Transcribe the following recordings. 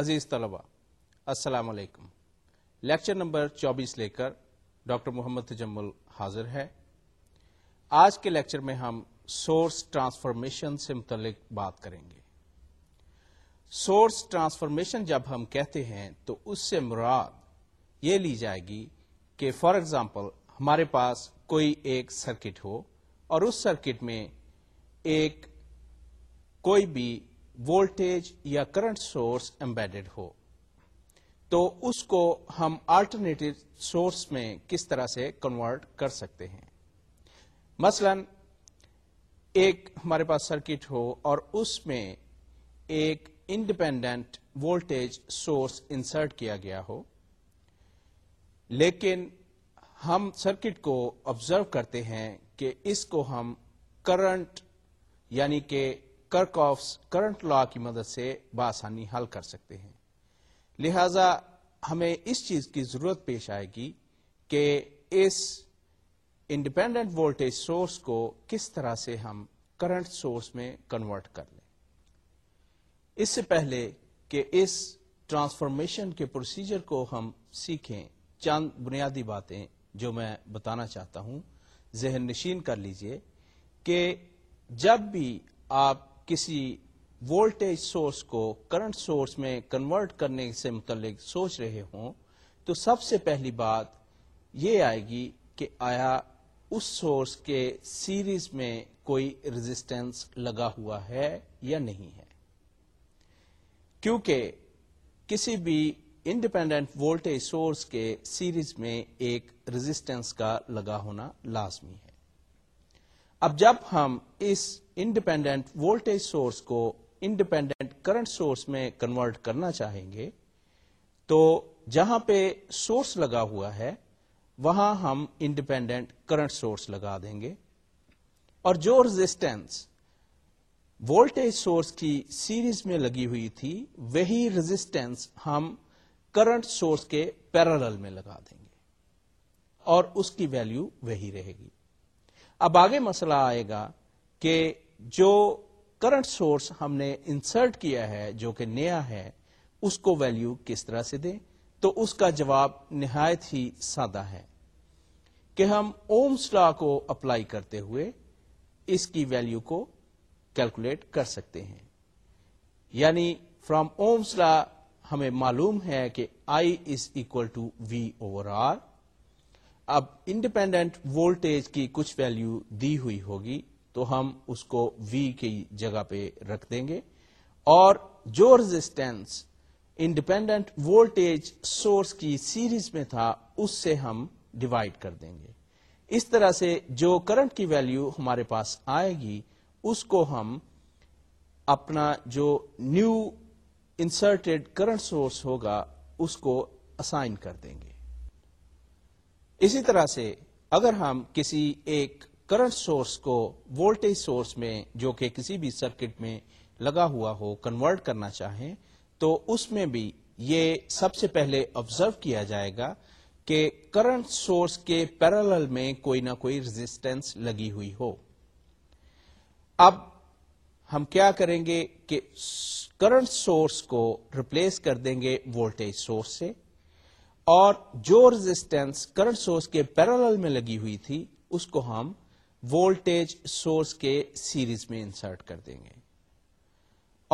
عزیز طلبا السلام علیکم لیکچر نمبر چوبیس لے کر ڈاکٹر محمد تجمل حاضر ہے آج کے لیکچر میں ہم سورس ٹرانسفارمیشن سے متعلق بات کریں گے سورس ٹرانسفارمیشن جب ہم کہتے ہیں تو اس سے مراد یہ لی جائے گی کہ فار ایگزامپل ہمارے پاس کوئی ایک سرکٹ ہو اور اس سرکٹ میں ایک کوئی بھی وولٹیج یا کرنٹ سورس امبیڈڈ ہو تو اس کو ہم آلٹرنیٹ سورس میں کس طرح سے کنورٹ کر سکتے ہیں مثلا ایک ہمارے پاس سرکٹ ہو اور اس میں ایک انڈیپینڈنٹ وولٹیج سورس انسرٹ کیا گیا ہو لیکن ہم سرکٹ کو آبزرو کرتے ہیں کہ اس کو ہم کرنٹ یعنی کہ کرک آفس کرنٹ لا کی مدد سے بآسانی حل کر سکتے ہیں لہذا ہمیں اس چیز کی ضرورت پیش آئے گی کہ اس انڈیپینڈنٹ وولٹیج سورس کو کس طرح سے ہم کرنٹ سورس میں کنورٹ کر لیں اس سے پہلے کہ اس ٹرانسفارمیشن کے پروسیجر کو ہم سیکھیں چند بنیادی باتیں جو میں بتانا چاہتا ہوں ذہن نشین کر لیجئے کہ جب بھی آپ کسی وولٹیج سورس کو کرنٹ سورس میں کنورٹ کرنے سے متعلق سوچ رہے ہوں تو سب سے پہلی بات یہ آئے گی کہ آیا اس سورس کے سیریز میں کوئی رزسٹینس لگا ہوا ہے یا نہیں ہے کیونکہ کسی بھی انڈیپینڈنٹ وولٹیج سورس کے سیریز میں ایک رزسٹینس کا لگا ہونا لازمی ہے اب جب ہم اس انڈیپینڈنٹ وولٹیج سورس کو انڈیپینڈنٹ کرنٹ سورس میں کنورٹ کرنا چاہیں گے تو جہاں پہ سورس لگا ہوا ہے وہاں ہم انڈیپینڈنٹ کرنٹ سورس لگا دیں گے اور جو رزسٹینس وولٹ سورس کی سیریز میں لگی ہوئی تھی وہی رزسٹینس ہم کرنٹ سورس کے پیرل میں لگا دیں گے اور اس کی ویلو وہی رہے گی اب آگے مسئلہ آئے گا کہ جو کرنٹ سورس ہم نے انسرٹ کیا ہے جو کہ نیا ہے اس کو ویلو کس طرح سے دیں تو اس کا جواب نہایت ہی سادہ ہے کہ ہم سلا کو اپلائی کرتے ہوئے اس کی ویلو کو کیلکولیٹ کر سکتے ہیں یعنی فرام اومس لا ہمیں معلوم ہے کہ I is equal to V over R اب انڈیپینڈنٹ وولٹیج کی کچھ ویلو دی ہوئی ہوگی تو ہم اس کو وی کی جگہ پہ رکھ دیں گے اور جو رزسٹینس انڈیپینڈنٹ وولٹیج سورس کی سیریز میں تھا اس سے ہم ڈیوائڈ کر دیں گے اس طرح سے جو کرنٹ کی ویلو ہمارے پاس آئے گی اس کو ہم اپنا جو نیو انسرٹیڈ کرنٹ سورس ہوگا اس کو اسائن کر دیں گے اسی طرح سے اگر ہم کسی ایک کرنٹ سورس کو وولٹیج سورس میں جو کہ کسی بھی سرکٹ میں لگا ہوا ہو کنورٹ کرنا چاہیں تو اس میں بھی یہ سب سے پہلے آبزرو کیا جائے گا کہ کرنٹ سورس کے پیرل میں کوئی نہ کوئی رزسٹینس لگی ہوئی ہو اب ہم کیا کریں گے کہ کرنٹ سورس کو ریپلیس کر دیں گے وولٹیج سورس سے اور جو ریزسٹینس کرنٹ سورس کے پیرل میں لگی ہوئی تھی اس کو ہم وولٹیج سورس کے سیریز میں انسرٹ کر دیں گے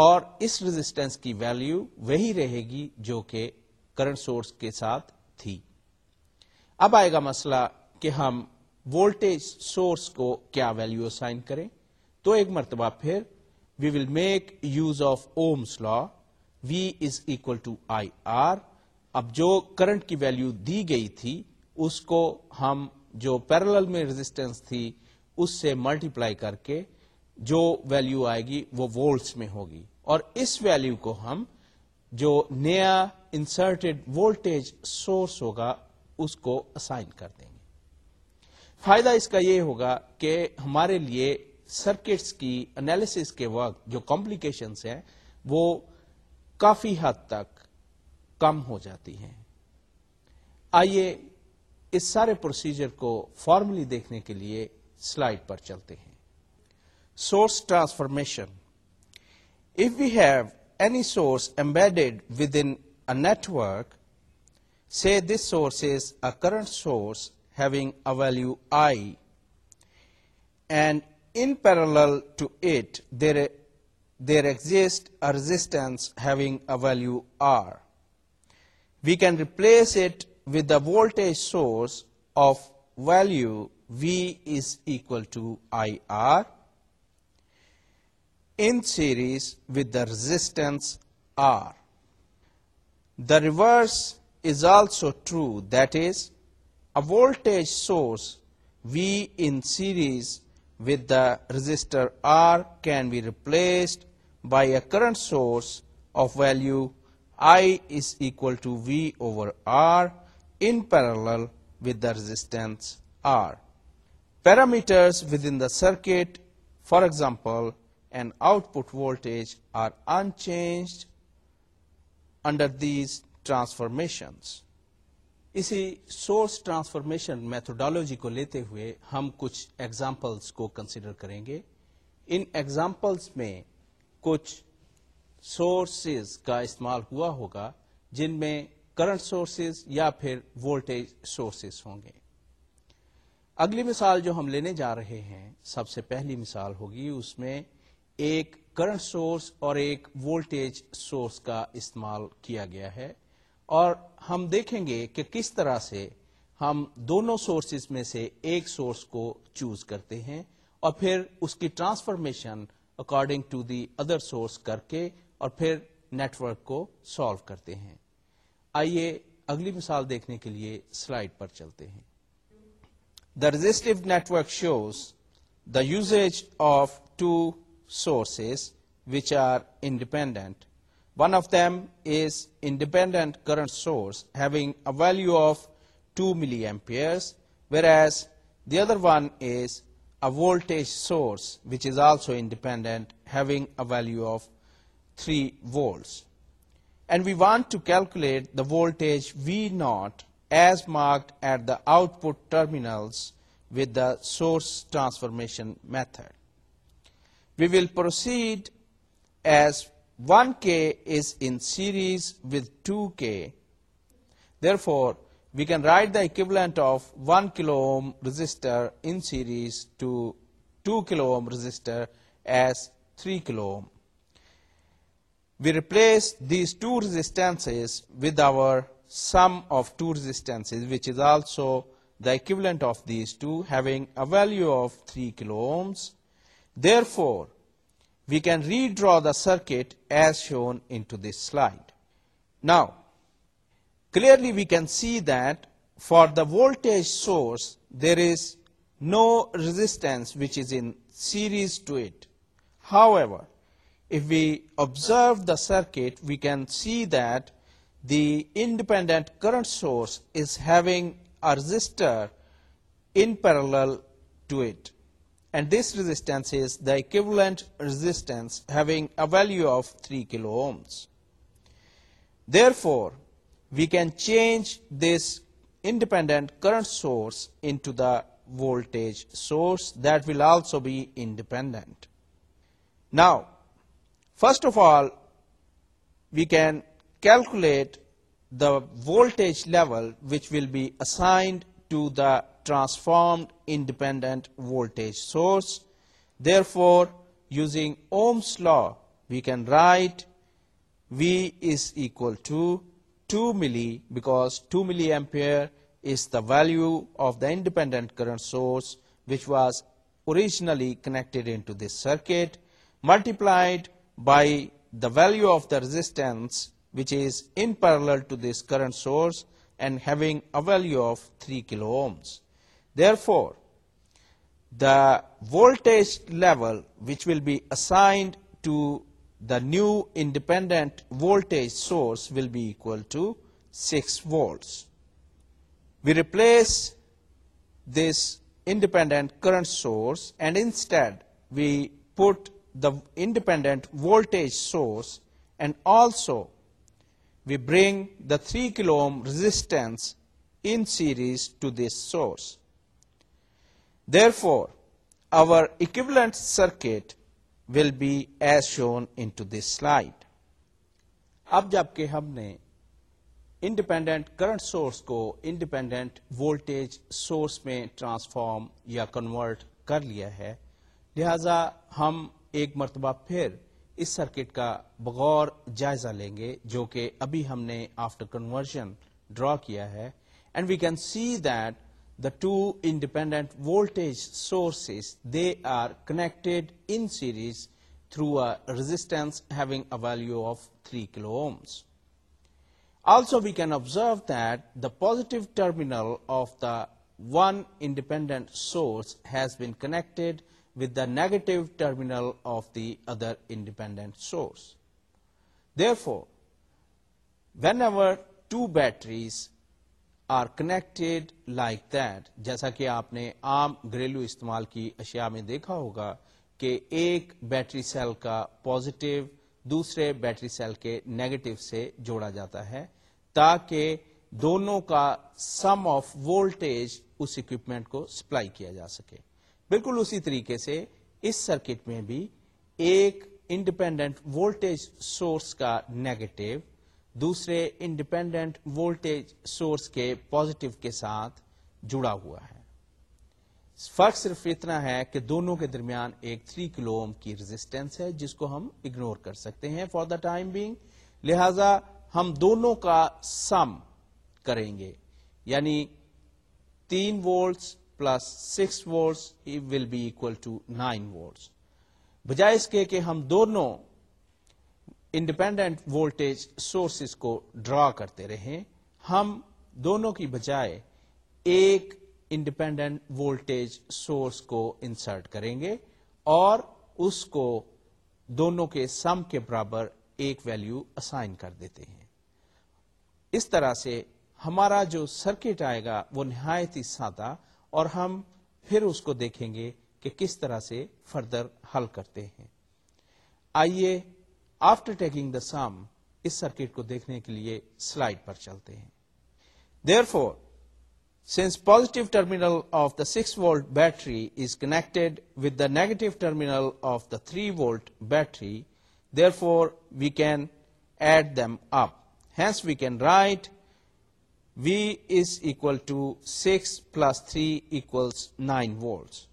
اور اس رزسٹینس کی ویلیو وہی رہے گی جو کہ کرنٹ سورس کے ساتھ تھی اب آئے گا مسئلہ کہ ہم وولٹیج سورس کو کیا ویلیو سائن کریں تو ایک مرتبہ پھر we will make use of Ohm's law V is equal to I R اب جو کرنٹ کی ویلو دی گئی تھی اس کو ہم جو پیرل میں ریزسٹینس تھی اس سے ملٹی پلائی کر کے جو ویلو آئے گی وہ وولٹس میں ہوگی اور اس ویلو کو ہم جو نیا انسرٹیڈ وولٹیج سورس ہوگا اس کو اسائن کر دیں گے فائدہ اس کا یہ ہوگا کہ ہمارے لیے سرکٹس کی انالیس کے وقت جو کمپلیکیشنس ہیں وہ کافی حد تک کم ہو جاتی ہیں آئیے اس سارے پروسیجر کو فارملی دیکھنے کے لیے سلائڈ پر چلتے ہیں source transformation if you have any source embedded with in network سے this source is a current source having a value I and in parallel to it there exist a resistance having a value R we can replace it with the voltage source of value V is equal to IR in series with the resistance R. The reverse is also true, that is, a voltage source V in series with the resistor R can be replaced by a current source of value I equal to V over R in Pir with a resistance R parameters for example and output voltage are unchanged under these transformation اسی source transformation methodology کو لیتے ہوئے ہم کچھ examples کو consider کریں گے ان examples میں کچھ سورسز کا استعمال ہوا ہوگا جن میں کرنٹ سورسز یا پھر وولٹیج سورسز ہوں گے اگلی مثال جو ہم لینے جا رہے ہیں سب سے پہلی مثال ہوگی اس میں ایک کرنٹ سورس اور ایک وولٹیج سورس کا استعمال کیا گیا ہے اور ہم دیکھیں گے کہ کس طرح سے ہم دونوں سورسز میں سے ایک سورس کو چوز کرتے ہیں اور پھر اس کی transformation according to the other source کر کے اور پھر نیٹ ورک کو سالو کرتے ہیں آئیے اگلی مثال دیکھنے کے لیے سلائڈ پر چلتے ہیں the resistive network shows the use of two sources which are independent one of them is independent current source having a value of two milliamperes whereas as the other one is voltage source which is also independent having a value of volts. And we want to calculate the voltage V0 as marked at the output terminals with the source transformation method. We will proceed as 1K is in series with 2K. Therefore, we can write the equivalent of 1 kilo ohm resistor in series to 2 kilo ohm resistor as 3 kilo ohm. We replace these two resistances with our sum of two resistances, which is also the equivalent of these two, having a value of 3 kilo ohms. Therefore, we can redraw the circuit as shown into this slide. Now, clearly we can see that for the voltage source, there is no resistance which is in series to it. However, if we observe the circuit, we can see that the independent current source is having a resistor in parallel to it, and this resistance is the equivalent resistance having a value of 3 kilo ohms. Therefore, we can change this independent current source into the voltage source that will also be independent. Now, First of all, we can calculate the voltage level which will be assigned to the transformed independent voltage source. Therefore, using Ohm's law, we can write V is equal to 2 milli because 2 milliampere is the value of the independent current source which was originally connected into this circuit multiplied by the value of the resistance which is in parallel to this current source and having a value of 3 kilo ohms. Therefore, the voltage level which will be assigned to the new independent voltage source will be equal to 6 volts. We replace this independent current source and instead we put independent volt source and also we bring the three kilo resistance in series to this source therefore our equivalent circuit will be as shown انو this slide اب جبکہ ہم نے independent current source کو independent voltage source میں transform یا convert کر لیا ہے لہذا ہم ایک مرتبہ پھر اس سرکٹ کا بغور جائزہ لیں گے جو کہ ابھی ہم نے آفٹر کنورژن ڈرا کیا ہے and we can see that the two independent voltage sources they are connected in series through a resistance having a value of three kilo ohms also we can observe that the positive terminal of the one independent source has been connected with the negative terminal of the other independent source then ever two batteries are connected like that جیسا کہ آپ نے عام گھریلو استعمال کی اشیاء میں دیکھا ہوگا کہ ایک بیٹری سیل کا پوزیٹو دوسرے بیٹری سیل کے نیگیٹو سے جوڑا جاتا ہے تاکہ دونوں کا سم آف وولٹیج اس اکوپمنٹ کو سپلائی کیا جا سکے بالکل اسی طریقے سے اس سرکٹ میں بھی ایک انڈیپینڈنٹ وولٹیج سورس کا نیگیٹو دوسرے انڈیپینڈنٹ وولٹیج سورس کے پوزیٹو کے ساتھ جڑا ہوا ہے فرق صرف اتنا ہے کہ دونوں کے درمیان ایک تھری کلو کی ریزسٹنس ہے جس کو ہم اگنور کر سکتے ہیں فار دا ٹائم بینگ لہذا ہم دونوں کا سم کریں گے یعنی تین volts plus six volts will be equal to nine volts بجائے اس کے کہ ہم دونوں انڈیپینڈنٹ وولٹیج سورسز کو ڈرا کرتے رہیں ہم دونوں کی بجائے ایک انڈیپینڈنٹ وولٹیج سورس کو انسرٹ کریں گے اور اس کو دونوں کے سم کے برابر ایک ویلیو اسائن کر دیتے ہیں اس طرح سے ہمارا جو سرکٹ آئے گا وہ نہایت ہی سادہ اور ہم پھر اس کو دیکھیں گے کہ کس طرح سے فردر حل کرتے ہیں آئیے آفٹر ٹیکنگ دا سام اس سرکٹ کو دیکھنے کے لیے سلائڈ پر چلتے ہیں therefore since positive terminal of the six volt battery is connected with the negative terminal of the three volt battery therefore we can add them up hence we can write V is equal to 6 plus 3 equals 9 volts.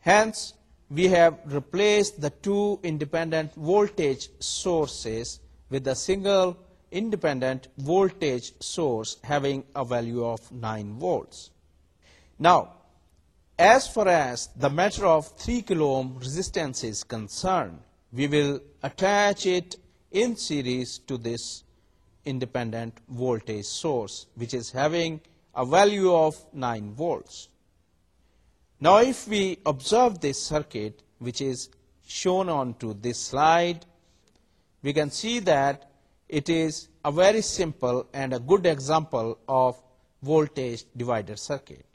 Hence, we have replaced the two independent voltage sources with a single independent voltage source having a value of 9 volts. Now, as far as the matter of 3 kilo ohm resistance is concerned, we will attach it in series to this independent voltage source, which is having a value of 9 volts. Now, if we observe this circuit, which is shown onto this slide, we can see that it is a very simple and a good example of voltage divider circuit.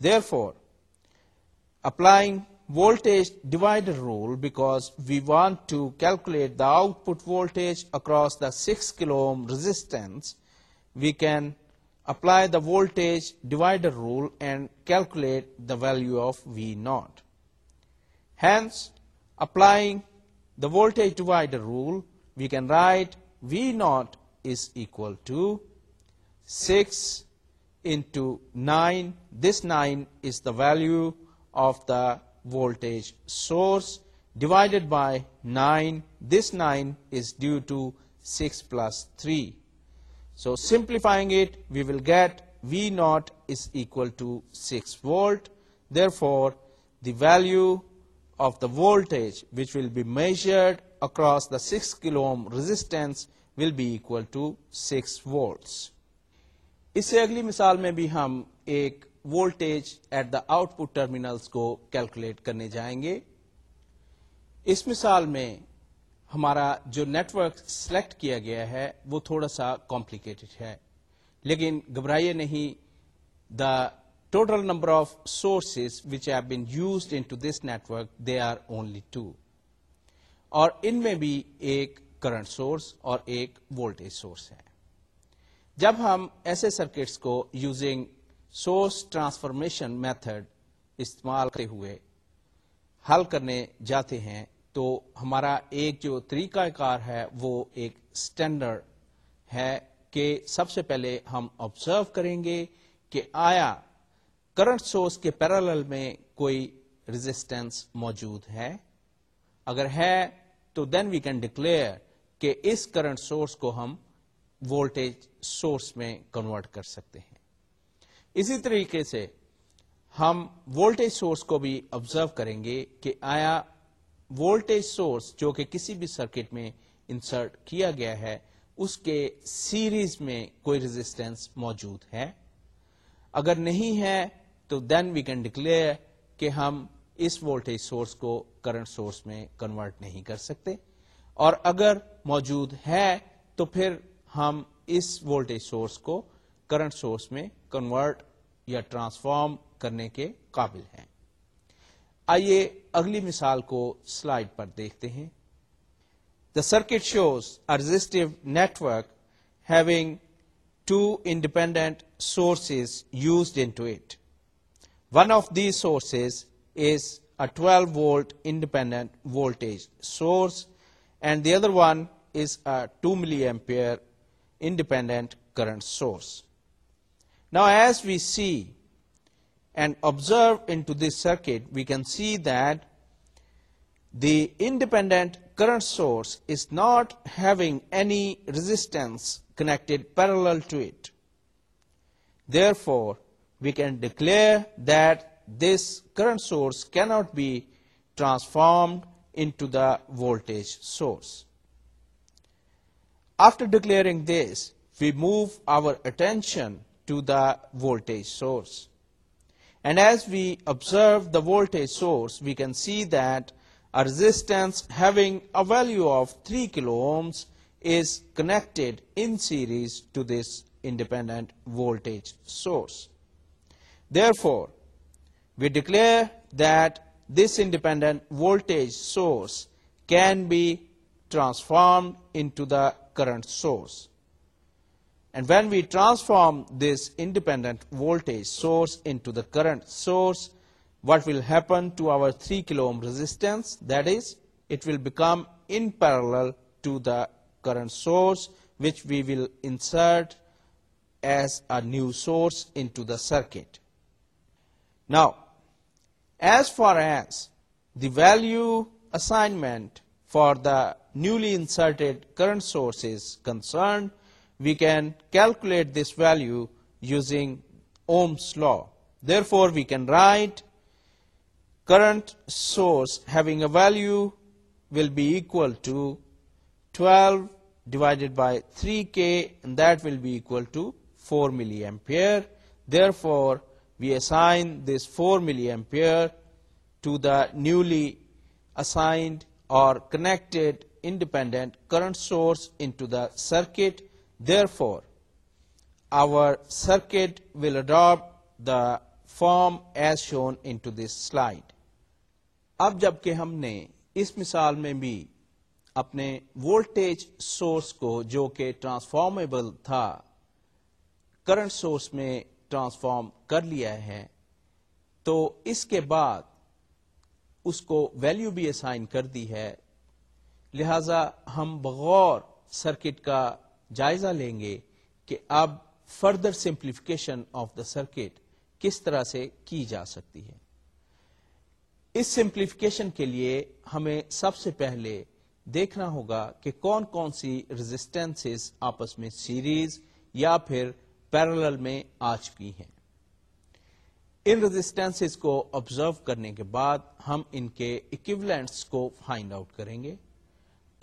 Therefore, applying voltage divider rule because we want to calculate the output voltage across the 6 kilo ohm resistance. We can apply the voltage divider rule and calculate the value of V0. Hence, applying the voltage divider rule, we can write V0 is equal to 6 into 9. This 9 is the value of the volt source divide by nine this nine is due to six plus three so simplifying get V naught is equal to six volt therefore the value of the volt which will be measured across the six kilo resistance will be equal to six volt اس سے اگلی مثال میں بھی ہم ایک voltage at the output terminals کو calculate کرنے جائیں گے اس مثال میں ہمارا جو نیٹ ورک سلیکٹ کیا گیا ہے وہ تھوڑا سا کمپلیکیٹڈ ہے لیکن گھبرائیے نہیں the total number of sources which have been used in to this network they are only two اور ان میں بھی ایک کرنٹ سورس اور ایک وولٹیج سورس ہے جب ہم ایسے سرکٹس کو یوزنگ سورس ٹرانسفارمیشن میتھڈ استعمال کرتے ہوئے حل کرنے جاتے ہیں تو ہمارا ایک جو طریقہ کار ہے وہ ایک اسٹینڈرڈ ہے کہ سب سے پہلے ہم آبزرو کریں گے کہ آیا کرنٹ سورس کے پیرالل میں کوئی رزسٹینس موجود ہے اگر ہے تو دین وی کین ڈکلیئر کہ اس کرنٹ سورس کو ہم وولٹیج سورس میں کنورٹ کر سکتے ہیں اسی طریقے سے ہم وولٹ سورس کو بھی آبزرو کریں گے کہ آیا وولٹ سورس جو کہ کسی بھی سرکٹ میں انسرٹ کیا گیا ہے اس کے سیریز میں کوئی ریزسٹینس موجود ہے اگر نہیں ہے تو دین وی کین ڈکلیئر کہ ہم اس وولٹیج سورس کو کرنٹ سورس میں کنورٹ نہیں کر سکتے اور اگر موجود ہے تو پھر ہم اس وولٹ سورس کو کرنٹ سورس میں کنورٹ یا ٹرانسفارم کرنے کے قابل ہیں آئیے اگلی مثال کو سلائڈ پر دیکھتے ہیں the circuit shows ارزسٹو network having two independent sources used into it one of the sources is 12 volt independent voltage source and the other one is eight milliampere independent current source Now as we see and observe into this circuit, we can see that the independent current source is not having any resistance connected parallel to it. Therefore, we can declare that this current source cannot be transformed into the voltage source. After declaring this, we move our attention to the voltage source. And as we observe the voltage source, we can see that a resistance having a value of 3 kilo ohms is connected in series to this independent voltage source. Therefore, we declare that this independent voltage source can be transformed into the current source. And when we transform this independent voltage source into the current source, what will happen to our 3 kilo ohm resistance? That is, it will become in parallel to the current source, which we will insert as a new source into the circuit. Now, as far as the value assignment for the newly inserted current source is concerned, we can calculate this value using Ohm's law. Therefore, we can write current source having a value will be equal to 12 divided by 3K, and that will be equal to 4 milliampere. Therefore, we assign this 4 milliampere to the newly assigned or connected independent current source into the circuit, therefore our circuit will adapt the form as shown to this slide اب جب کہ ہم نے اس مثال میں بھی اپنے وولٹیج سورس کو جو کہ ٹرانسفارمیبل تھا کرنٹ سورس میں ٹرانسفارم کر لیا ہے تو اس کے بعد اس کو ویلیو بھی اسائن کر دی ہے لہذا ہم بغور سرکٹ کا جائزہ لیں گے کہ اب further simplification of the circuit کس طرح سے کی جا سکتی ہے اس کے لیے ہمیں سب سے پہلے دیکھنا ہوگا کہ کون کون سی رزسٹینس آپس میں سیریز یا پھر پیرل میں آ چکی ہیں ان رزسٹینس کو آبزرو کرنے کے بعد ہم ان کے اکیولینٹس کو فائنڈ آؤٹ کریں گے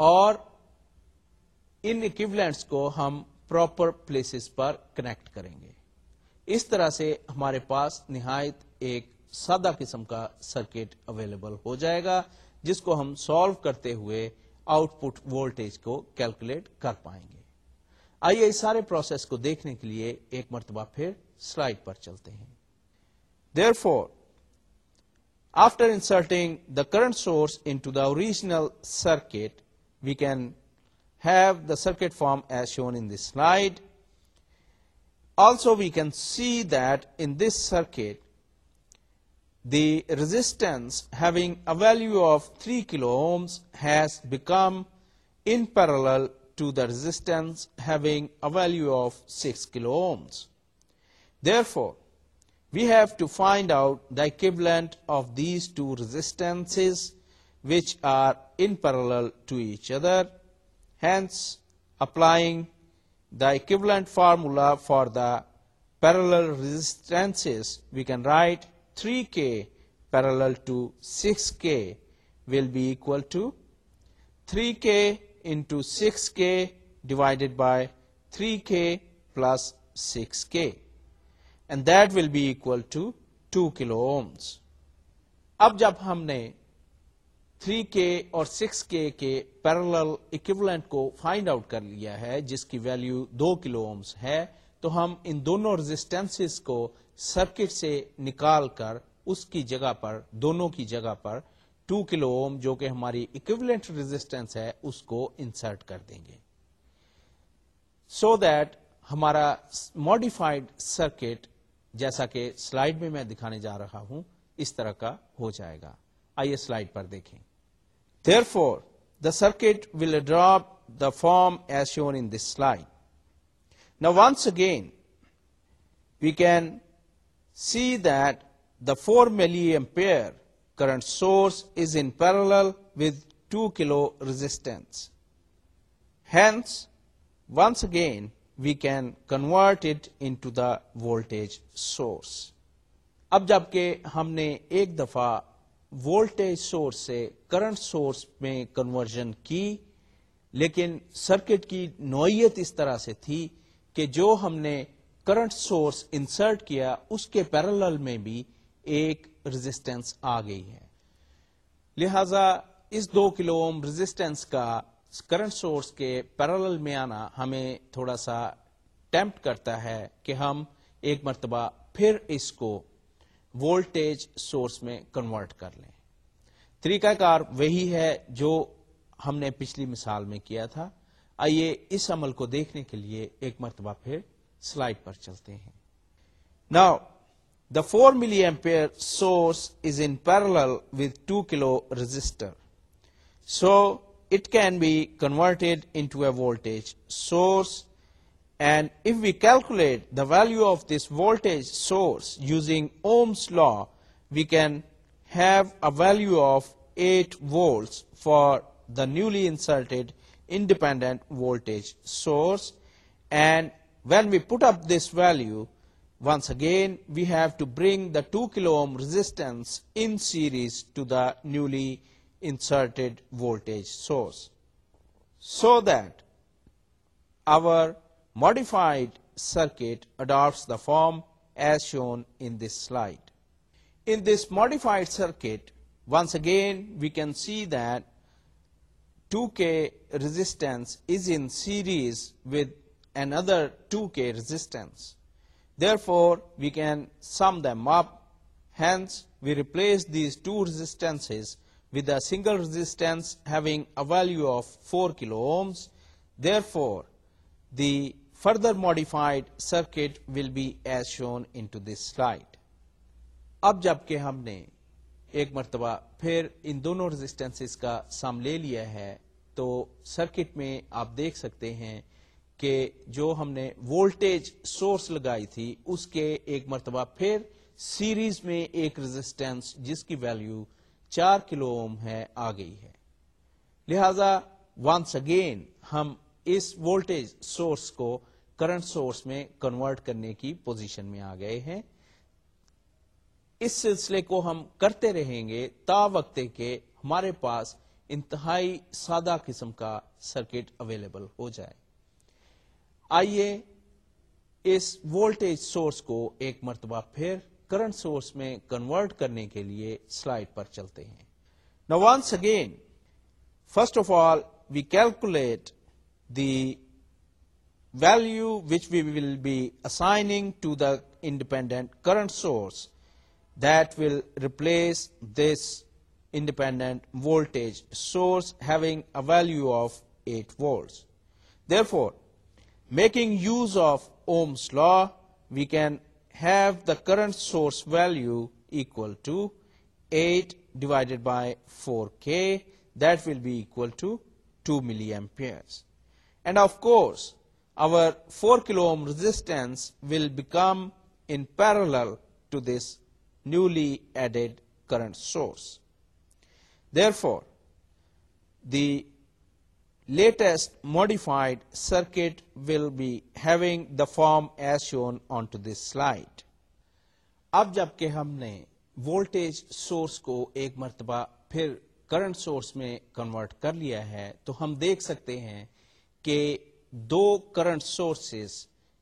اور ان اکوبلینٹس کو ہم پراپر پلیسز پر کنیکٹ کریں گے اس طرح سے ہمارے پاس نہایت ایک سادہ قسم کا سرکٹ اویلیبل ہو جائے گا جس کو ہم سالو کرتے ہوئے آؤٹ پٹ وولٹ کو کیلکولیٹ کر پائیں گے آئیے اس سارے پروسیس کو دیکھنے کے لیے ایک مرتبہ پھر سلائڈ پر چلتے ہیں therefore after inserting the current source into the original circuit we can have the circuit form as shown in this slide. Also, we can see that in this circuit, the resistance having a value of 3 kilo ohms has become in parallel to the resistance having a value of 6 kilo ohms. Therefore, we have to find out the equivalent of these two resistances which are in parallel to each other. Formula for the پیرسٹینس we can write three کے parallel will be equal to three کے into six کے divided by three کے plus six کے and that will be equal to two kilos اب جب ہم نے three اور سکس کے کے پیرل اکوبلینٹ کو فائنڈ آؤٹ کر لیا ہے جس کی ویلو دو کلو اومس ہے تو ہم ان دونوں رزسٹینس کو سرکٹ سے نکال کر اس کی جگہ پر دونوں کی جگہ پر 2 کلو اوم جو کہ ہماری اکوبلینٹ رزسٹینس ہے اس کو انسرٹ کر دیں گے سو so دیٹ ہمارا ماڈیفائڈ سرکٹ جیسا کہ سلائڈ میں میں دکھانے جا رہا ہوں اس طرح کا ہو جائے گا آئیے سلائڈ پر دیکھیں therefore the circuit will drop the form as shown line once again we can see that the four milliampere current source is in parallel with two kilo resistance hence once again we can convert it into the volt source اب جبکہ ہم نے ایک دفعہ volt source سے current source میں conversion کی لیکن سرکٹ کی نوعیت اس طرح سے تھی کہ جو ہم نے کرنٹ سورس انسرٹ کیا اس کے پیرل میں بھی ایک رزسٹینس آ گئی ہے لہذا اس دو کلو اوم رزسٹینس کا کرنٹ سورس کے پیرل میں آنا ہمیں تھوڑا سا ٹیمپٹ کرتا ہے کہ ہم ایک مرتبہ پھر اس کو وولٹیج سورس میں کنورٹ کر لیں طریقہ کار وہی ہے جو ہم نے پچھلی مثال میں کیا تھا آئیے اس عمل کو دیکھنے کے لیے ایک مرتبہ پھر سلائڈ پر چلتے ہیں نا دا فور ملی ampere source is in parallel with two kilo resistor so it can be converted into a voltage source And if we calculate the value of this voltage source using Ohm's law, we can have a value of 8 volts for the newly inserted independent voltage source. And when we put up this value, once again we have to bring the 2 kilo ohm resistance in series to the newly inserted voltage source, so that our modified circuit adopt the form as shown this سلائیس ماڈیفنس therefore we can sum up hence we replace these two resistance with single resistance a value of four kilo therefore the further modified circuit will be as shown this slide اب جب کہ ہم نے ایک مرتبہ پھر ان دونوں کا سم لے لیا ہے تو سرکٹ میں آپ دیکھ سکتے ہیں کہ جو ہم نے وولٹیج سورس لگائی تھی اس کے ایک مرتبہ پھر سیریز میں ایک رزسٹینس جس کی ویلیو چار کلو اوم ہے آ گئی ہے لہذا وانس اگین ہم اس وولٹیج سورس کو کرنٹ سورس میں کنورٹ کرنے کی پوزیشن میں آ گئے ہیں اس سلسلے کو ہم کرتے رہیں گے تا وقتے کے ہمارے پاس انتہائی سادہ قسم کا سرکٹ اویلیبل ہو جائے آئیے اس وولٹیج سورس کو ایک مرتبہ پھر کرنٹ سورس میں کنورٹ کرنے کے لیے سلائڈ پر چلتے ہیں now once again first of all we calculate the value which we will be assigning to the independent current source, that will replace this independent voltage source having a value of 8 volts. Therefore, making use of Ohm's law, we can have the current source value equal to 8 divided by 4K, that will be equal to 2 milliamperes. Of course our four kilo resistance will become in parallel to this newly added current source therefore this modified circuit will بیونگ the form as shown on to this slide اب جبکہ ہم نے volt source کو ایک مرتبہ پھر current source میں convert کر لیا ہے تو ہم دیکھ سکتے ہیں کہ دو کرنٹ سورسز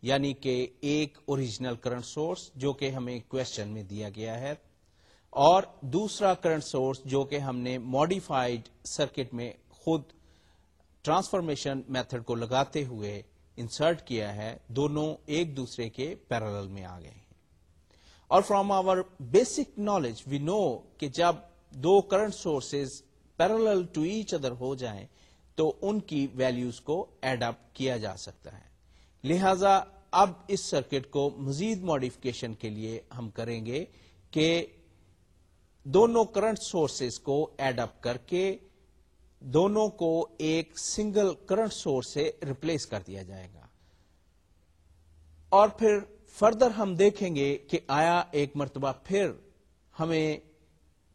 یعنی کہ ایک اوریجنل کرنٹ سورس جو کہ ہمیں کوشچن میں دیا گیا ہے اور دوسرا کرنٹ سورس جو کہ ہم نے ماڈیفائڈ سرکٹ میں خود ٹرانسفارمیشن میتھڈ کو لگاتے ہوئے انسرٹ کیا ہے دونوں ایک دوسرے کے پیرل میں آ گئے ہیں اور from our basic knowledge we know کہ جب دو current sources parallel to each other ہو جائیں تو ان کی ویلیوز کو ایڈ اپ کیا جا سکتا ہے لہذا اب اس سرکٹ کو مزید ماڈیفکیشن کے لیے ہم کریں گے کہ دونوں کرنٹ سورسز کو ایڈ اپ کر کے دونوں کو ایک سنگل کرنٹ سورس سے ریپلیس کر دیا جائے گا اور پھر فردر ہم دیکھیں گے کہ آیا ایک مرتبہ پھر ہمیں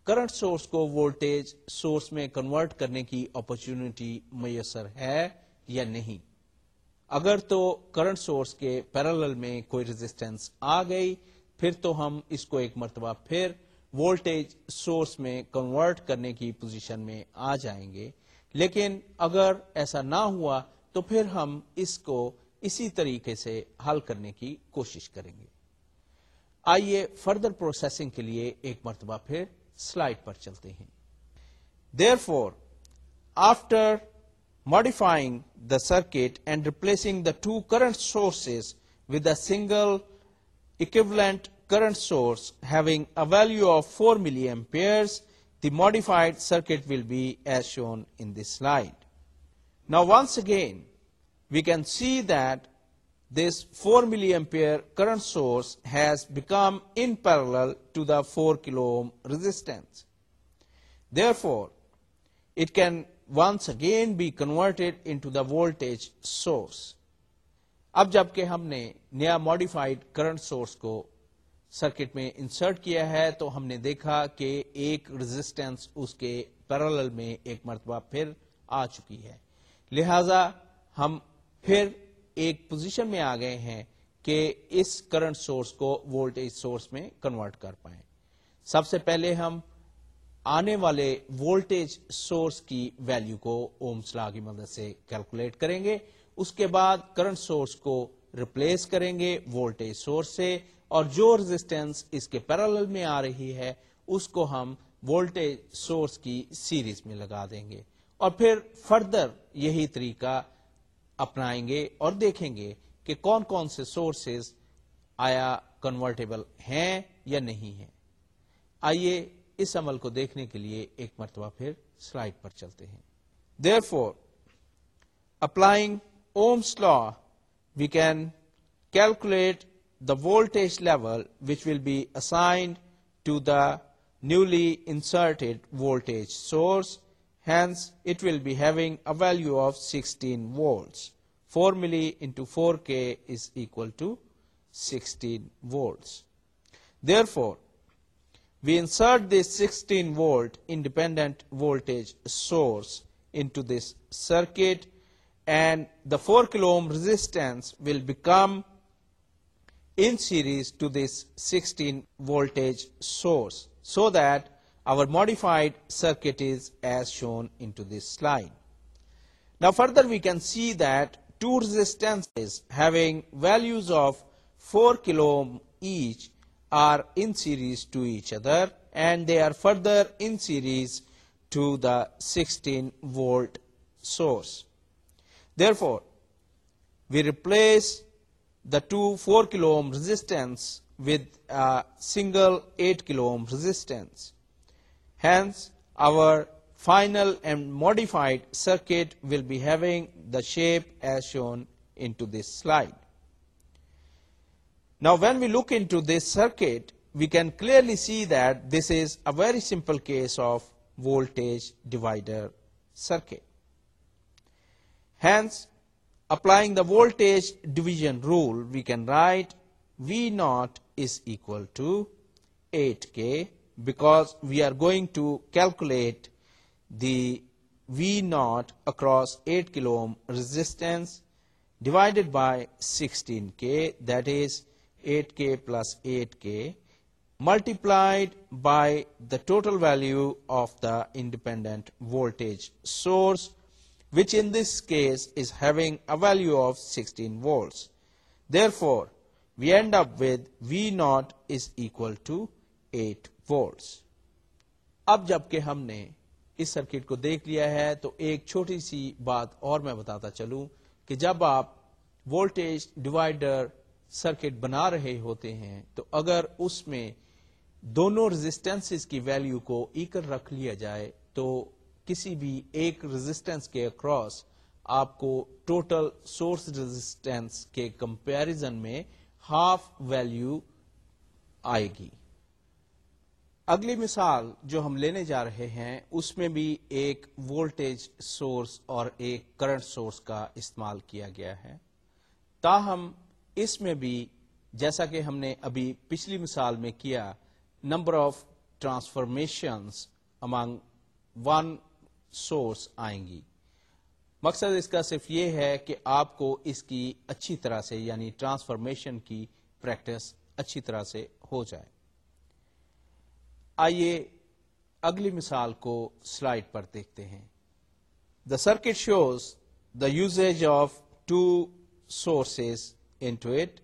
کرنٹ سورس کو وولٹیج سورس میں کنورٹ کرنے کی اپرچونٹی میسر ہے یا نہیں اگر تو کرنٹ سورس کے پیرل میں کوئی ریزسٹنس آ گئی پھر تو ہم اس کو ایک مرتبہ پھر وولٹیج سورس میں کنورٹ کرنے کی پوزیشن میں آ جائیں گے لیکن اگر ایسا نہ ہوا تو پھر ہم اس کو اسی طریقے سے حل کرنے کی کوشش کریں گے آئیے فردر پروسیسنگ کے لیے ایک مرتبہ پھر سلائڈ پر چلتے ہیں therefore after modifying the circuit and replacing the two current sources with a single equivalent current source having a value of four milliamperes the modified circuit will be as shown in this slide نا once again we can see that four in parallel current source 4 parallel four kilo Therefore, it four it can once again be converted voltage source اب جبکہ ہم نے نیا modified current source کو circuit میں insert کیا ہے تو ہم نے دیکھا کہ ایک ریزسٹینس اس کے پیرل میں ایک مرتبہ پھر آ چکی ہے لہذا ہم پھر ایک پوزیشن میں آ گئے ہیں کہ اس کرنٹ سورس کو وولٹ میں کنورٹ کر پائیں سب سے پہلے ہم آنے والے سورس کی کی کو مدد سے کیلکولیٹ کریں گے اس کے بعد کرنٹ سورس کو ریپلیس کریں گے وولٹ سورس سے اور جو اس کے پیرل میں آ رہی ہے اس کو ہم وولٹیج سورس کی سیریز میں لگا دیں گے اور پھر فردر یہی طریقہ اپنائیں گے اور دیکھیں گے کہ کون کون سے سورسز آیا کنورٹیبل ہیں یا نہیں ہیں آئیے اس عمل کو دیکھنے کے لیے ایک مرتبہ پھر پر چلتے ہیں therefore applying ohm's law we can calculate the voltage level which will be assigned to the newly inserted voltage source Hence, it will be having a value of 16 volts. 4 milli into 4K is equal to 16 volts. Therefore, we insert this 16 volt independent voltage source into this circuit, and the 4 kilo ohm resistance will become in series to this 16 voltage source, so that our modified circuit is as shown into this slide. Now further we can see that two resistances having values of 4 kilo ohm each are in series to each other, and they are further in series to the 16 volt source. Therefore, we replace the two 4 kilo ohm resistance with a single 8 kilo ohm resistance. Hence, our final and modified circuit will be having the shape as shown into this slide. Now, when we look into this circuit, we can clearly see that this is a very simple case of voltage divider circuit. Hence, applying the voltage division rule, we can write V naught is equal to 8k because we are going to calculate the V0 across 8 kilo ohm resistance divided by 16K, that is 8K plus 8K, multiplied by the total value of the independent voltage source, which in this case is having a value of 16 volts. Therefore, we end up with V0 is equal to eight volts اب جب کہ ہم نے اس circuit کو دیکھ لیا ہے تو ایک چھوٹی سی بات اور میں بتاتا چلوں کہ جب آپ وولٹیج ڈیوائڈر سرکٹ بنا رہے ہوتے ہیں تو اگر اس میں دونوں رزسٹینس کی ویلو کو ایکل رکھ لیا جائے تو کسی بھی ایک رزسٹینس کے اکراس آپ کو ٹوٹل سورس رزسٹینس کے کمپیرزن میں ہاف ویلو آئے گی اگلی مثال جو ہم لینے جا رہے ہیں اس میں بھی ایک وولٹیج سورس اور ایک کرنٹ سورس کا استعمال کیا گیا ہے تاہم اس میں بھی جیسا کہ ہم نے ابھی پچھلی مثال میں کیا number of transformations among one source آئیں گی مقصد اس کا صرف یہ ہے کہ آپ کو اس کی اچھی طرح سے یعنی ٹرانسفارمیشن کی پریکٹس اچھی طرح سے ہو جائے آئیے اگلی مثال کو سلائڈ پر دیکھتے ہیں the circuit shows the use of two sources into it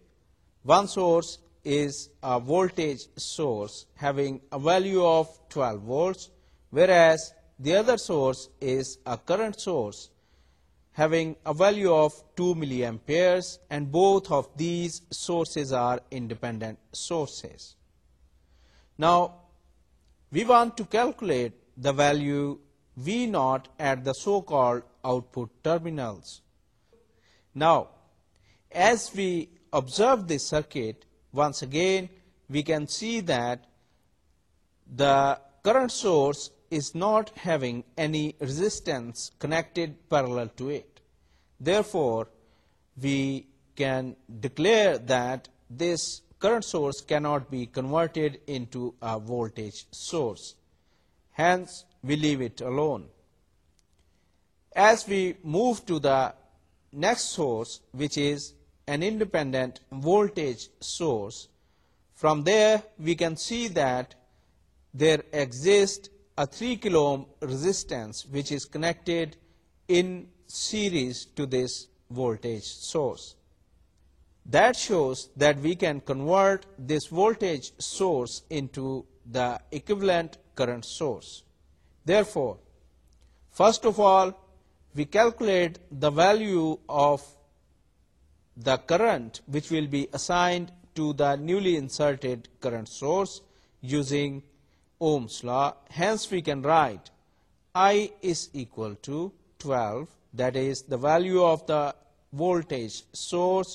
one source is a volt source having a value of 12 volts whereas the other source is a current source having a value of 2 milliamperes and both of these sources are independent sources. Now, We want to calculate the value V0 at the so-called output terminals. Now, as we observe this circuit, once again we can see that the current source is not having any resistance connected parallel to it. Therefore, we can declare that this current source cannot be converted into a voltage source. Hence, we leave it alone. As we move to the next source, which is an independent voltage source, from there we can see that there exists a 3 kilo ohm resistance which is connected in series to this voltage source. That shows that we can convert this voltage source into the equivalent current source. Therefore, first of all, we calculate the value of the current which will be assigned to the newly inserted current source using Ohm's law. Hence, we can write I is equal to 12, that is the value of the voltage source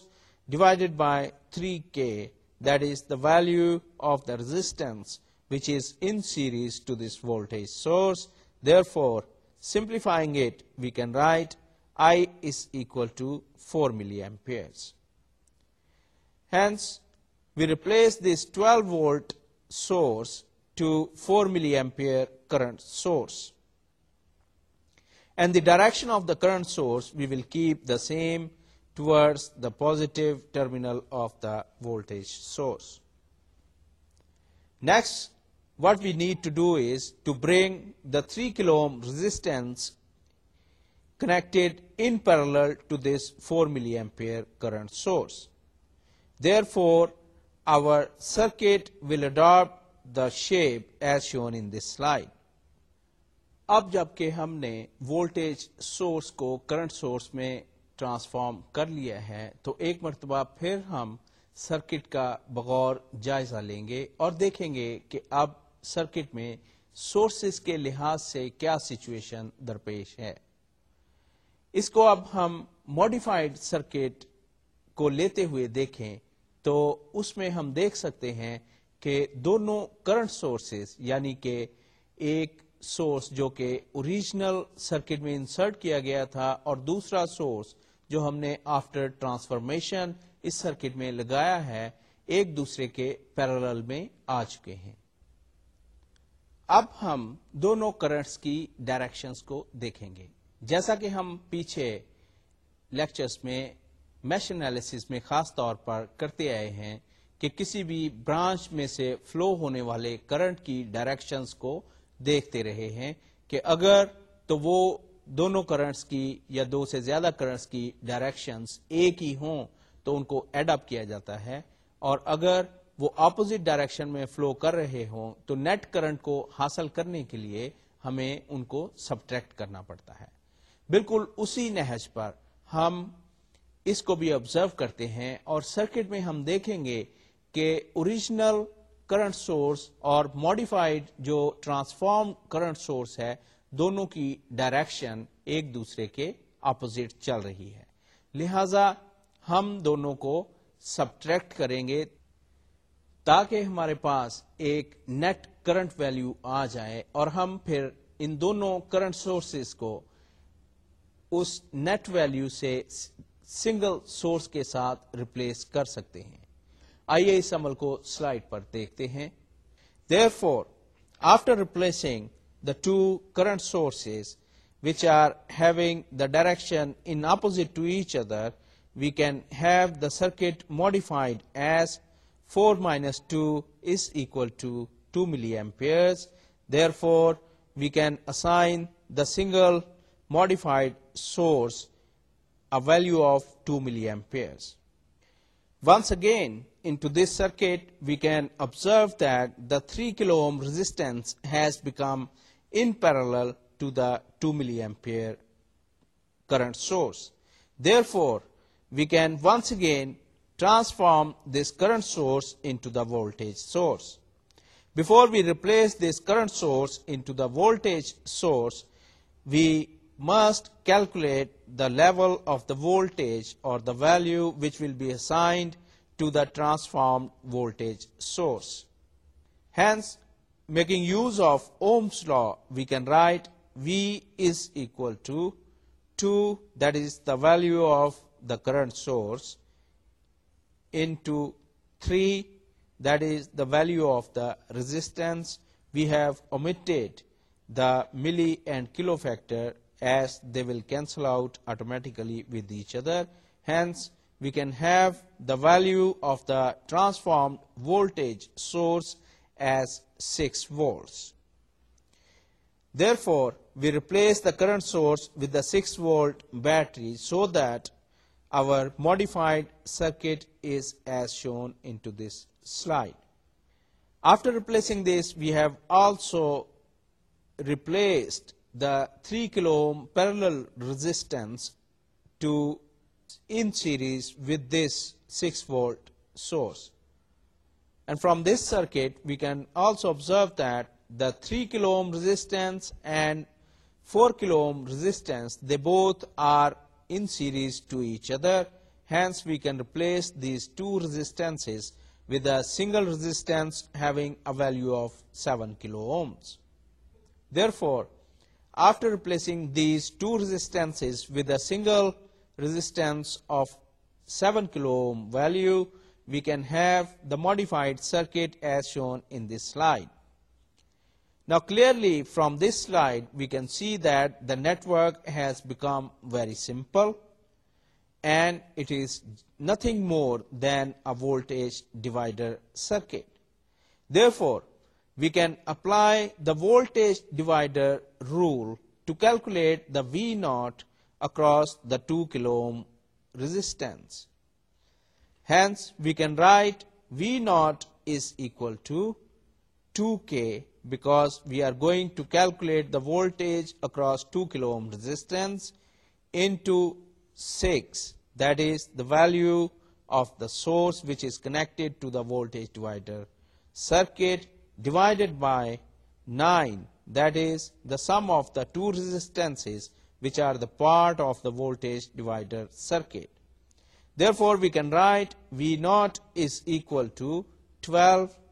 divided by 3K, that is the value of the resistance which is in series to this voltage source. Therefore, simplifying it, we can write I is equal to 4 milliamperes. Hence, we replace this 12 volt source to 4 milliampere current source. And the direction of the current source we will keep the same toward the positive terminal of the volt source next what we need to do is to bury the three kilo resistance connect in parallel to this four milliampere current source therefore our circuit will adapt the shape as shown in this slide اب جبکہ ہم نے voltage source کو current source میں transform کر لیا ہے تو ایک مرتبہ پھر ہم سرکٹ کا بغور جائزہ لیں گے اور دیکھیں گے کہ اب سرکٹ میں سورسز کے لحاظ سے کیا سچویشن درپیش ہے اس کو اب ہم ماڈیفائڈ سرکٹ کو لیتے ہوئے دیکھیں تو اس میں ہم دیکھ سکتے ہیں کہ دونوں کرنٹ سورسز یعنی کہ ایک سورس جو کہ اوریجنل سرکٹ میں انسرٹ کیا گیا تھا اور دوسرا سورس جو ہم نے آفٹر ٹرانسفارمیشن اس سرکٹ میں لگایا ہے ایک دوسرے کے پیرل میں آ چکے ہیں اب ہم دونوں کرنٹس کی ڈائریکشنس کو دیکھیں گے جیسا کہ ہم پیچھے لیکچرز میں میش میشنس میں خاص طور پر کرتے آئے ہیں کہ کسی بھی برانچ میں سے فلو ہونے والے کرنٹ کی ڈائریکشن کو دیکھتے رہے ہیں کہ اگر تو وہ دونوں کرنٹس کی یا دو سے زیادہ کرنٹس کی ڈائریکشن ایک ہی ہوں تو ان کو ایڈ اپ کیا جاتا ہے اور اگر وہ اپوزٹ ڈائریکشن میں فلو کر رہے ہوں تو نیٹ کرنٹ کو حاصل کرنے کے لیے ہمیں ان کو سبٹریکٹ کرنا پڑتا ہے بالکل اسی نہج پر ہم اس کو بھی آبزرو کرتے ہیں اور سرکٹ میں ہم دیکھیں گے کہ اوریجنل کرنٹ سورس اور ماڈیفائڈ جو ٹرانسفارم کرنٹ سورس ہے دونوں کی ڈائریکشن ایک دوسرے کے اپوزٹ چل رہی ہے لہذا ہم دونوں کو سبٹریکٹ کریں گے تاکہ ہمارے پاس ایک نیٹ کرنٹ ویلو آ جائے اور ہم پھر ان دونوں کرنٹ سورسز کو اس نیٹ ویلو سے سنگل سورس کے ساتھ ریپلیس کر سکتے ہیں آئیے اس عمل کو سلائڈ پر دیکھتے ہیں therefore after replacing two current source which are he direction the سل modified source value of two Maili ampere once again in this circuit we can observe the three kilo resistance has become in parallel to the 2 milliampere current source. Therefore, we can once again transform this current source into the voltage source. Before we replace this current source into the voltage source, we must calculate the level of the voltage or the value which will be assigned to the transformed voltage source. Hence, Making use of Ohm's law, we can write V is equal to 2, that is the value of the current source, into 3, that is the value of the resistance. We have omitted the milli and kilo factor as they will cancel out automatically with each other. Hence, we can have the value of the transformed voltage source as 6 volts. Therefore, we replace the current source with the 6-volt battery so that our modified circuit is as shown into this slide. After replacing this, we have also replaced the 3 kilo ohm parallel resistance in series with this 6-volt source. And from this circuit we can also observe that the 3 kilo ohm resistance and 4 kilo ohm resistance, they both are in series to each other. Hence we can replace these two resistances with a single resistance having a value of 7 kilo ohms. Therefore, after replacing these two resistances with a single resistance of 7 kilo ohm value, we can have the modified circuit as shown in this slide. Now clearly from this slide we can see that the network has become very simple and it is nothing more than a voltage divider circuit. Therefore, we can apply the voltage divider rule to calculate the V naught across the 2 kilo ohm resistance. ناٹل voltage across the value of the source which is connect divider circuit divided by nine this the sum of the two reasons which are the part of the volt divider circuit twelve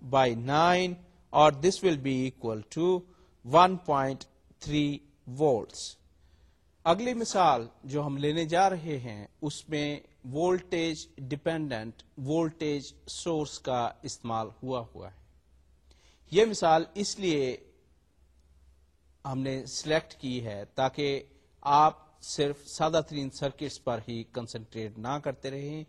by nine اور this will be equal to one point three volt اگلی مثال جو ہم لینے جا رہے ہیں اس میں وولٹیج ڈپینڈنٹ وولٹیج سورس کا استعمال ہوا ہوا ہے یہ مثال اس لیے ہم نے سلیکٹ کی ہے تاکہ آپ صرف سادہ ترین سرکٹس پر ہی کنسنٹریٹ نہ کرتے رہیں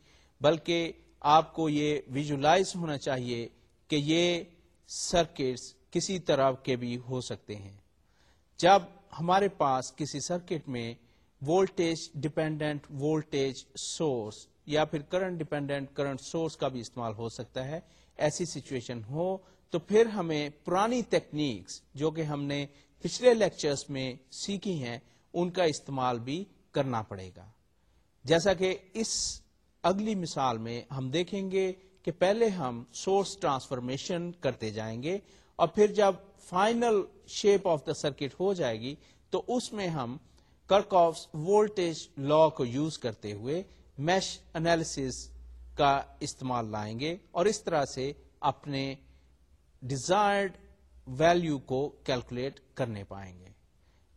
بلکہ آپ کو یہ ویژلائز ہونا چاہیے کہ یہ سرکٹس کسی طرح کے بھی ہو سکتے ہیں جب ہمارے پاس کسی سرکٹ میں وولٹیج ڈپینڈنٹ وولٹیج سورس یا پھر کرنٹ ڈپینڈنٹ کرنٹ سورس کا بھی استعمال ہو سکتا ہے ایسی سچویشن ہو تو پھر ہمیں پرانی تکنیکس جو کہ ہم نے پچھلے لیکچرز میں سیکھی ہیں ان کا استعمال بھی کرنا پڑے گا جیسا کہ اس اگلی مثال میں ہم دیکھیں گے کہ پہلے ہم سورس ٹرانسفارمیشن کرتے جائیں گے اور پھر جب final shape of the circuit ہو جائے گی تو اس میں ہم کرک آف وولٹیج لا کو یوز کرتے ہوئے میش انالس کا استعمال لائیں گے اور اس طرح سے اپنے ڈیزائرڈ ویلو کو کیلکولیٹ کرنے پائیں گے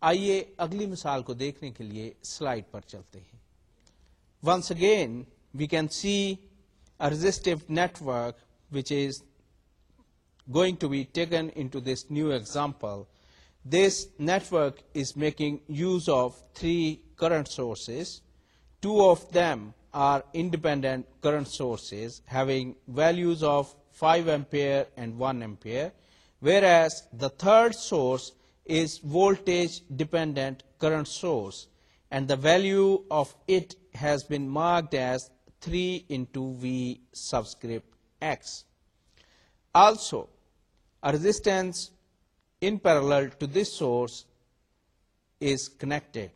آئیے اگلی مثال کو دیکھنے کے لیے سلائڈ پر چلتے ہیں once again we can see a resistive network which is going to be taken in to this new example this network is making use of three current sources two of them are independent current sources having values of five ampere and one ampere whereas the third source is voltage dependent current source, and the value of it has been marked as 3 into V subscript X. Also, a resistance in parallel to this source is connected.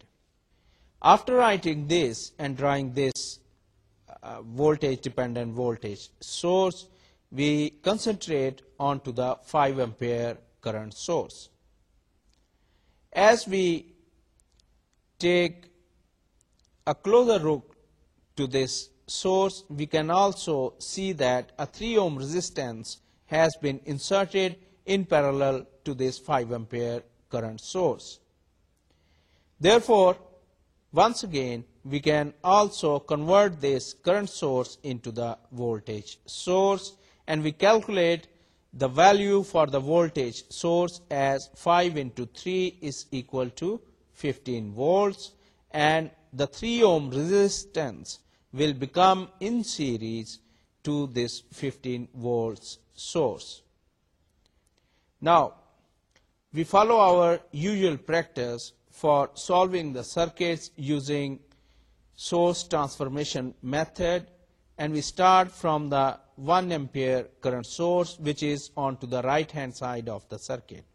After writing this and drawing this uh, voltage dependent voltage source, we concentrate onto the 5 ampere current source. As we take a closer look to this source, we can also see that a 3 ohm resistance has been inserted in parallel to this 5 ampere current source. Therefore, once again we can also convert this current source into the voltage source, and we calculate the value for the voltage source as 5 into 3 is equal to 15 volts, and the 3 ohm resistance will become in series to this 15 volts source. Now, we follow our usual practice for solving the circuits using source transformation method, and we start from the 1 ampere current source, which is on to the right hand side of the circuit.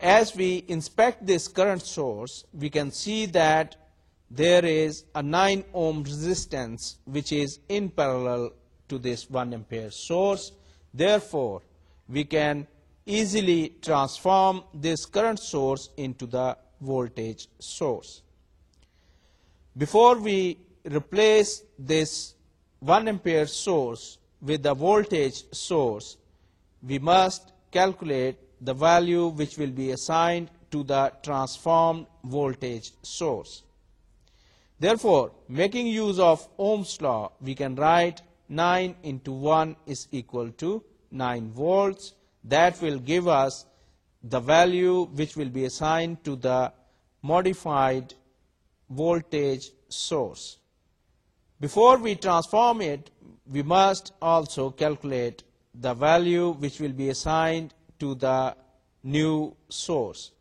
As we inspect this current source, we can see that there is a 9 ohm resistance which is in parallel to this 1 ampere source. Therefore, we can easily transform this current source into the voltage source. Before we replace this 1 ampere source with the voltage source, we must calculate the value which will be assigned to the transformed voltage source. Therefore, making use of Ohm's law, we can write 9 into 1 is equal to 9 volts. That will give us the value which will be assigned to the modified voltage source. Before we transform it, we must also calculate the value which will be assigned to the new source.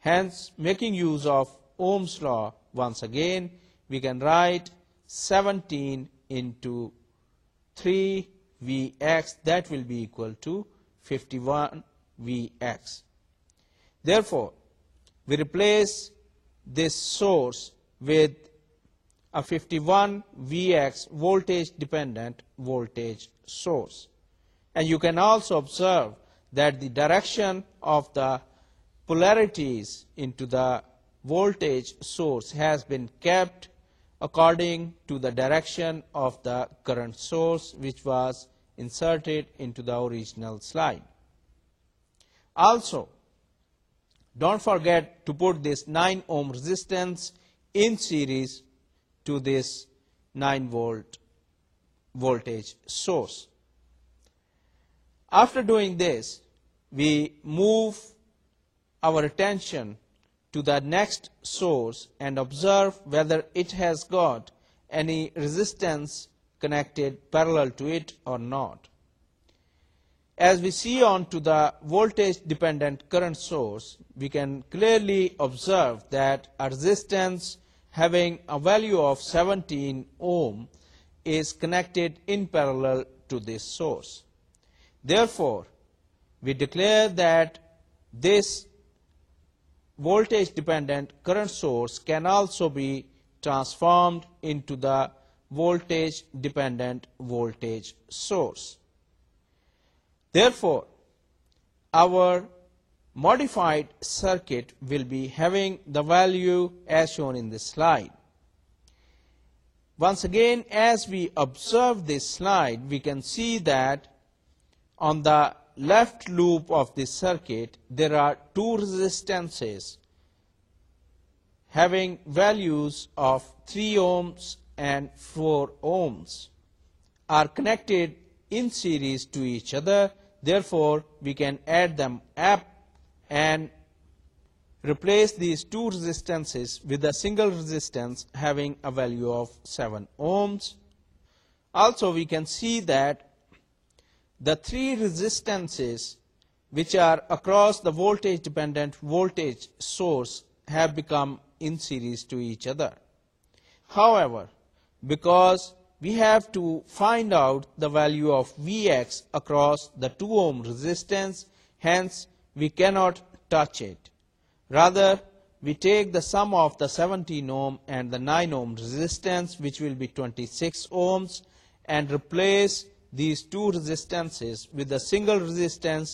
Hence, making use of Ohm's law once again, we can write 17 into 3 Vx, that will be equal to 51 Vx. Therefore, we replace this source with a 51Vx voltage dependent voltage source. And you can also observe that the direction of the polarities into the voltage source has been kept according to the direction of the current source, which was inserted into the original slide. Also, don't forget to put this 9 ohm resistance in series to this 9-volt voltage source. After doing this, we move our attention to the next source and observe whether it has got any resistance connected parallel to it or not. As we see on to the voltage dependent current source, we can clearly observe that a resistance having a value of 17 ohm is connected in parallel to this source. Therefore, we declare that this voltage dependent current source can also be transformed into the voltage dependent voltage source. Therefore, our modified circuit will be having the value as shown in this slide. Once again, as we observe this slide, we can see that on the left loop of this circuit, there are two resistances having values of 3 ohms and 4 ohms are connected in series to each other. Therefore, we can add them up and replace these two resistances with a single resistance having a value of 7 ohms. Also, we can see that the three resistances which are across the voltage dependent voltage source have become in series to each other. However, because we have to find out the value of Vx across the 2 ohm resistance, hence we کی not touch it rather we take the sum of the seventy نائنسٹینس will be twenty six ریپلسٹینسل resistance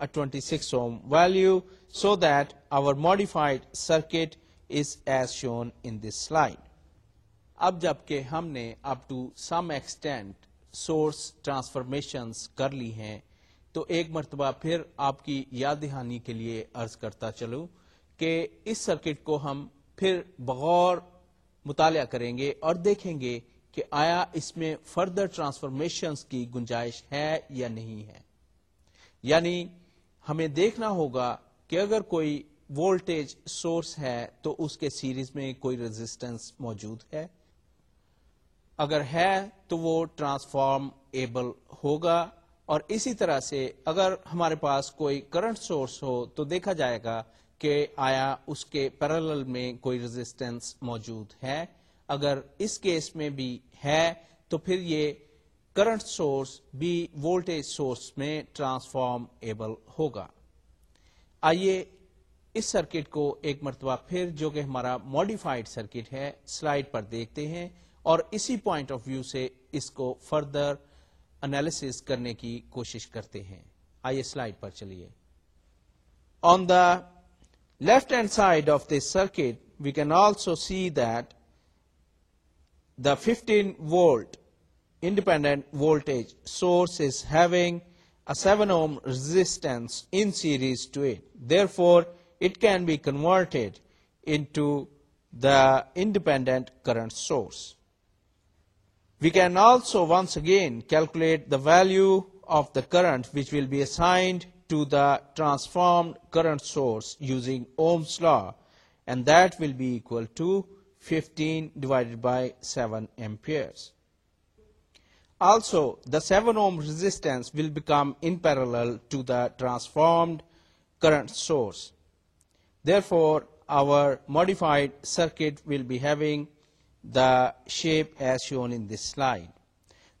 a twenty six ohm value so that our modified circuit is as shown in this slide اب جبکہ ہم نے up to some extent source transformations کر لی ہیں تو ایک مرتبہ پھر آپ کی یاد دہانی کے لیے ارض کرتا چلو کہ اس سرکٹ کو ہم پھر بغور مطالعہ کریں گے اور دیکھیں گے کہ آیا اس میں فردر ٹرانسفارمیشن کی گنجائش ہے یا نہیں ہے یعنی ہمیں دیکھنا ہوگا کہ اگر کوئی وولٹیج سورس ہے تو اس کے سیریز میں کوئی ریزسٹنس موجود ہے اگر ہے تو وہ ٹرانسفارم ایبل ہوگا اور اسی طرح سے اگر ہمارے پاس کوئی کرنٹ سورس ہو تو دیکھا جائے گا کہ آیا اس کے پیرل میں کوئی ریزسٹنس موجود ہے اگر اس کیس میں بھی ہے تو پھر یہ کرنٹ سورس بھی وولٹ سورس میں ٹرانسفارم ایبل ہوگا آئیے اس سرکٹ کو ایک مرتبہ پھر جو کہ ہمارا ماڈیفائڈ سرکٹ ہے سلائڈ پر دیکھتے ہیں اور اسی پوائنٹ آف ویو سے اس کو فردر کرنے کی کوشش کرتے ہیں آئیے سلائڈ پر چلیے on the left hand side of this circuit we can also see that the fifteen volt independent volt source is having seven resistance in series to it therefore it can be converted independent current source We can also once again calculate the value of the current which will be assigned to the transformed current source using Ohm's law, and that will be equal to 15 divided by 7 amperes. Also, the 7 ohm resistance will become in parallel to the transformed current source. Therefore, our modified circuit will be having the shape as shown in this slide.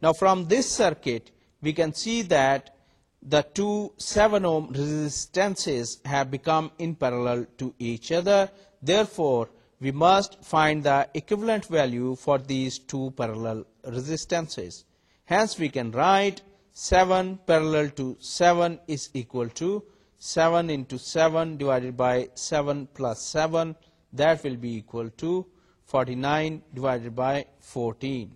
Now from this circuit we can see that the two 7 ohm resistances have become in parallel to each other. Therefore we must find the equivalent value for these two parallel resistances. Hence we can write 7 parallel to 7 is equal to 7 into 7 divided by 7 plus 7, that will be equal to 49 divided by 14.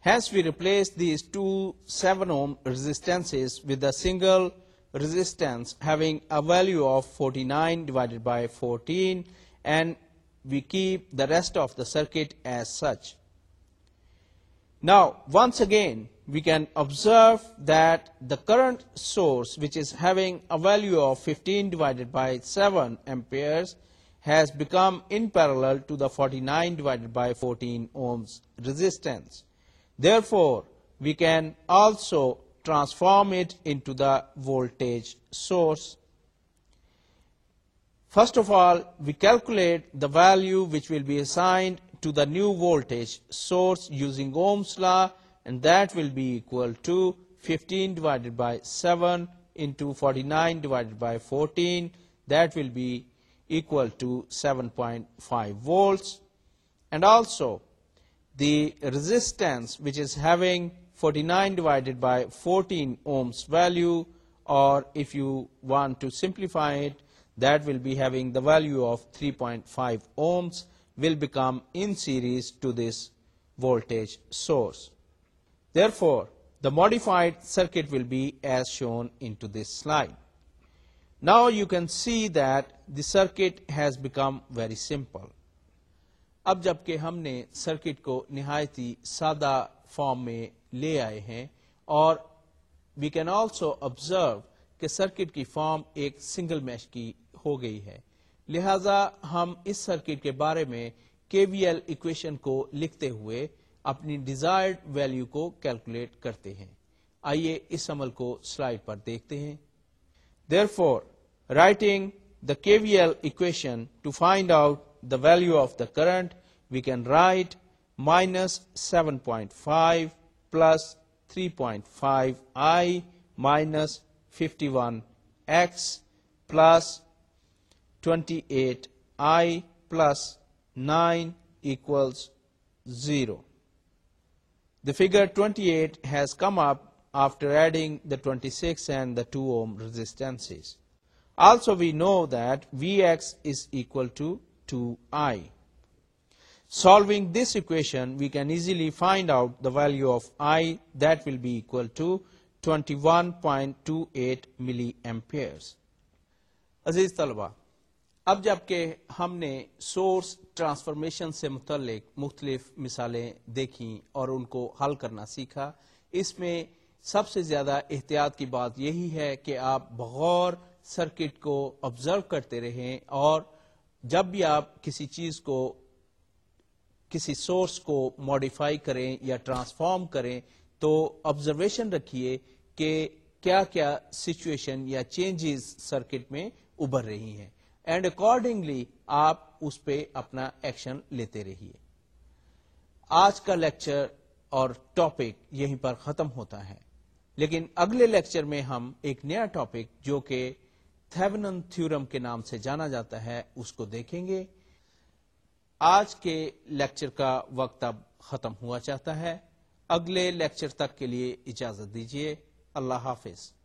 Hence, we replace these two 7 ohm resistances with a single resistance having a value of 49 divided by 14, and we keep the rest of the circuit as such. Now, once again, we can observe that the current source, which is having a value of 15 divided by 7 amperes, has become in parallel to the 49 divided by 14 ohms resistance. Therefore, we can also transform it into the voltage source. First of all, we calculate the value which will be assigned to the new voltage source using Ohm's law, and that will be equal to 15 divided by 7 into 49 divided by 14. That will be resistance having forty nine divided by fourteen ohms value اور value of three point five ohms will becomes to this volt source therefore the modified circuit will be as shown to this slide now you can see the the circuit has become very simple اب جب کہ ہم نے circuit کو نہایت ہی سادہ form میں لے آئے ہیں اور وی کین آلسو آبزرو کہ سرکٹ کی فارم ایک سنگل میش کی ہو گئی ہے لہذا ہم اس سرکٹ کے بارے میں کے وی ایل اکویشن کو لکھتے ہوئے اپنی ڈیزائرڈ ویلو کو کیلکولیٹ کرتے ہیں آئیے اس عمل کو سلائڈ پر دیکھتے ہیں therefore writing the KVL equation to find out the value of the current, we can write minus 7.5 plus 3.5i minus 51x plus 28i plus 9 equals 0. The figure 28 has come up after adding the 26 and the 2 ohm resistances. Also we know that V X is equal to I solution we can easily find out ملی عزیز طلبہ اب جب کہ ہم نے source transformation سے متعلق مختلف مثالیں دیکھیں اور ان کو حل کرنا سیکھا اس میں سب سے زیادہ احتیاط کی بات یہی ہے کہ آپ بغور سرکٹ کو آبزرو کرتے رہیں اور جب بھی آپ کسی چیز کو کسی سورس کو ماڈیفائی کریں یا ٹرانسفارم کریں تو آبزرویشن رکھیے کہ کیا کیا سچویشن یا چینجز سرکٹ میں ابھر رہی ہیں اینڈ اکارڈنگلی آپ اس پہ اپنا ایکشن لیتے رہیے آج کا لیکچر اور ٹاپک یہیں پر ختم ہوتا ہے لیکن اگلے لیکچر میں ہم ایک نیا ٹاپک جو کہ تھورم کے نام سے جانا جاتا ہے اس کو دیکھیں گے آج کے لیکچر کا وقت اب ختم ہوا چاہتا ہے اگلے لیکچر تک کے لیے اجازت دیجیے اللہ حافظ